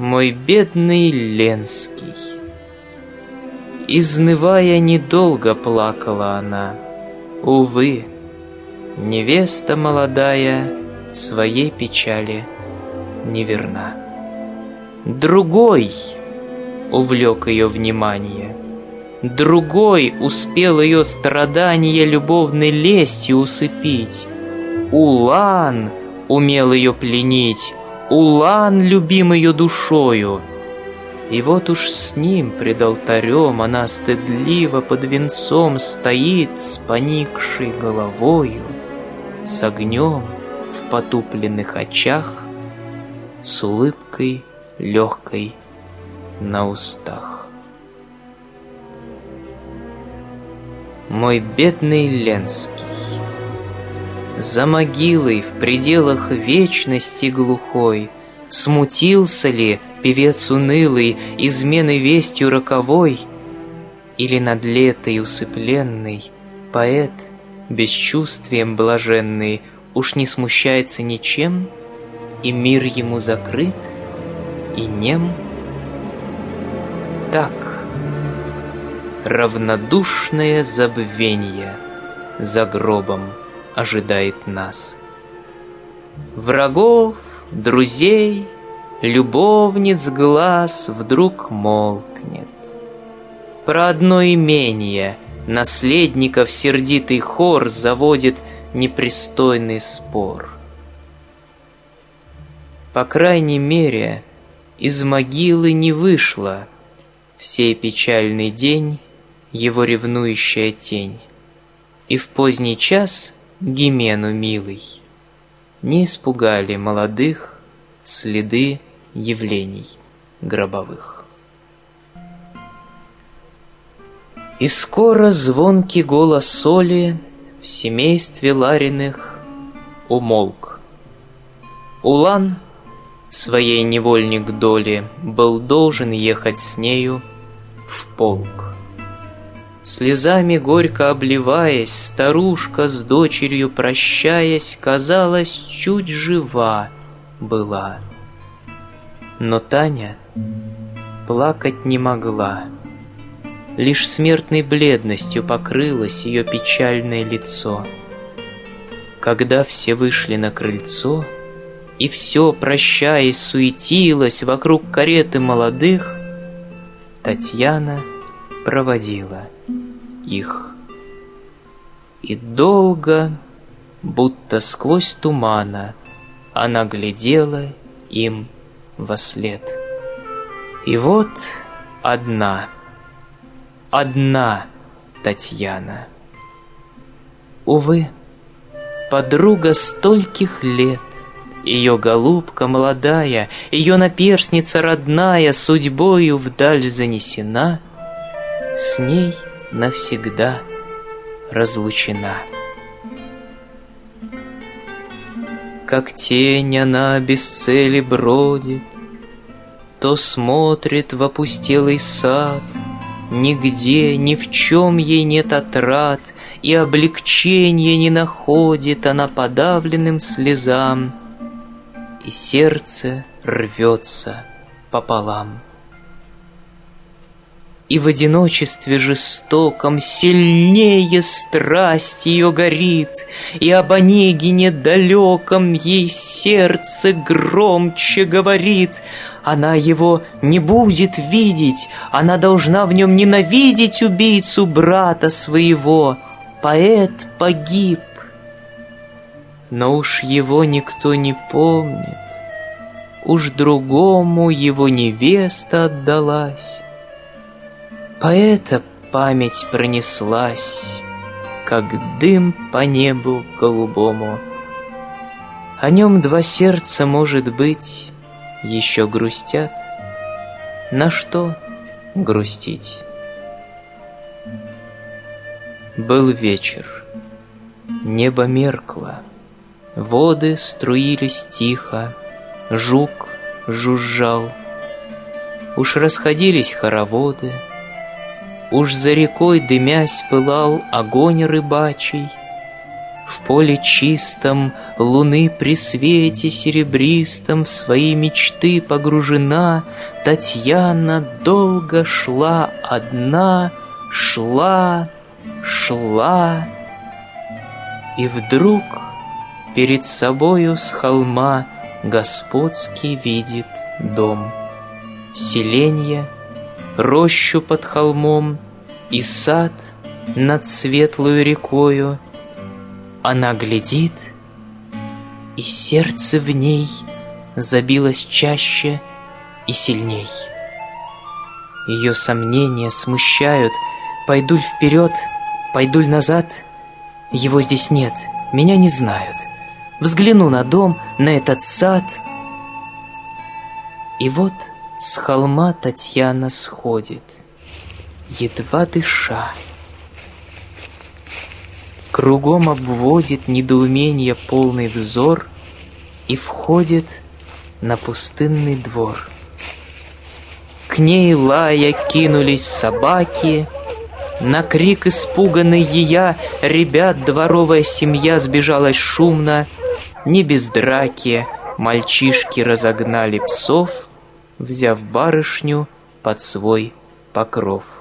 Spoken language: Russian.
Мой бедный Ленский. Изнывая, недолго плакала она. Увы, невеста молодая своей печали неверна. Другой увлек ее внимание, Другой успел ее страдания любовной лестью усыпить. Улан умел ее пленить, Улан любим ее душою. И вот уж с ним пред алтарем Она стыдливо под венцом Стоит с поникшей головою, С огнем в потупленных очах, С улыбкой легкой на устах. Мой бедный Ленский, За могилой в пределах вечности глухой Смутился ли певец унылый Измены вестью роковой? Или над летой усыпленный Поэт, бесчувствием блаженный, Уж не смущается ничем, И мир ему закрыт, и нем? Так, равнодушное забвение За гробом ожидает нас. Врагов, друзей, любовниц глаз Вдруг молкнет. Про одно имение Наследников сердитый хор Заводит непристойный спор. По крайней мере, из могилы не вышла в печальный день его ревнующая тень. И в поздний час Гимену милый не испугали молодых следы явлений гробовых. И скоро звонкий голос соли в семействе Лариных умолк. Улан, своей невольник доли, был должен ехать с нею в полк. Слезами горько обливаясь, старушка с дочерью прощаясь, казалось, чуть жива была. Но Таня плакать не могла. Лишь смертной бледностью покрылось ее печальное лицо. Когда все вышли на крыльцо, и все, прощаясь, суетилось вокруг кареты молодых, Татьяна проводила их. И долго, будто сквозь тумана, она глядела им во след. И вот одна — одна Татьяна. Увы, подруга стольких лет, Ее голубка молодая, Ее наперсница родная Судьбою вдаль занесена, С ней навсегда разлучена. Как тень она без цели бродит, То смотрит в опустелый сад — Нигде, ни в чем ей нет отрад, И облегчения не находит она подавленным слезам, И сердце рвется пополам. И в одиночестве жестоком Сильнее страсть ее горит, И об Онегине далеком Ей сердце громче говорит, она его не будет видеть, она должна в нем ненавидеть убийцу брата своего. Поэт погиб, но уж его никто не помнит, уж другому его невеста отдалась. Поэта память пронеслась, как дым по небу голубому. О нем два сердца, может быть, еще грустят. На что грустить? Был вечер. Небо меркло. Воды струились тихо. Жук жужжал. Уж расходились хороводы. Уж за рекой дымясь пылал огонь рыбачий. В поле чистом луны при свете серебристом В свои мечты погружена Татьяна долго шла одна, Шла, шла, и вдруг перед собою с холма Господский видит дом. Селенье, рощу под холмом И сад над светлую рекою. Она глядит, и сердце в ней Забилось чаще и сильней. Ее сомнения смущают, Пойду ль вперед, пойду ль назад — его здесь нет, меня не знают. Взгляну на дом, на этот сад. И вот с холма Татьяна сходит, едва дыша. Кругом обводит недоумение полный взор И входит на пустынный двор. К ней лая кинулись собаки — на крик испуганный ея Ребят дворовая семья сбежалась шумно. Не без драки мальчишки разогнали псов, Взяв барышню под свой покров.